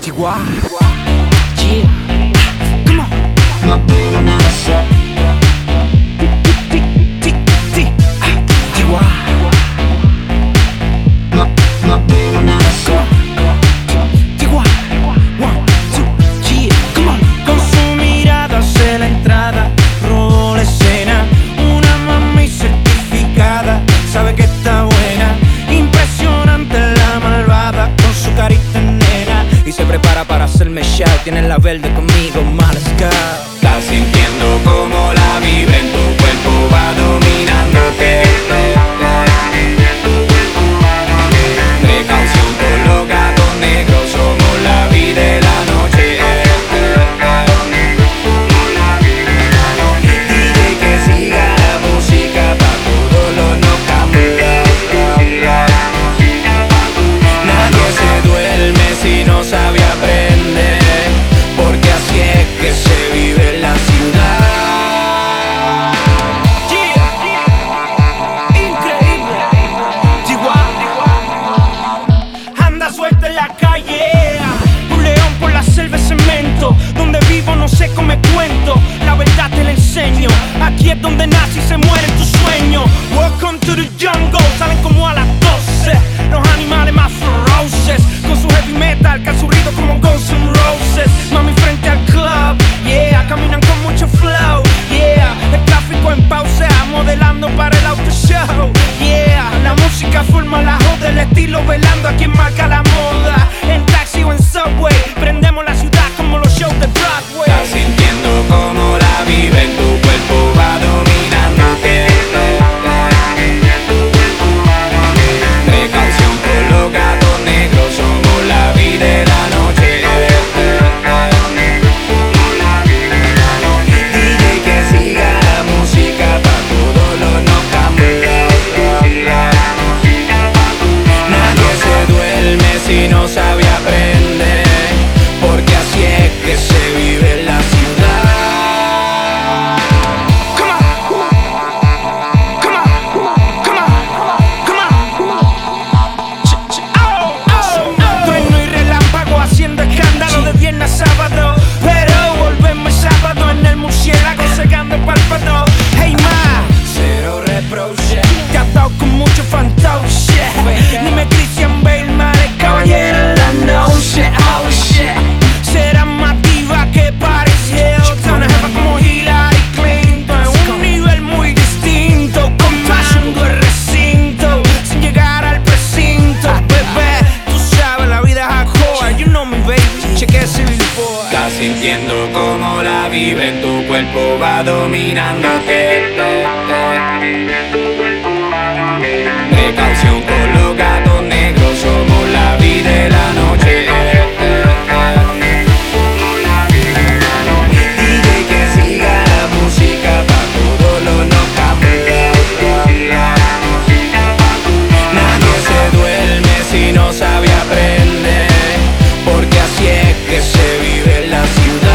Tiguá. y se prepara para hacerme shout. Tiene la verde conmigo, mal Estás sintiendo como la vibra en tu cuerpo va 목소리를 sintiendo como la vive, tu cuerpo va dominándote. Precaución. ask you that.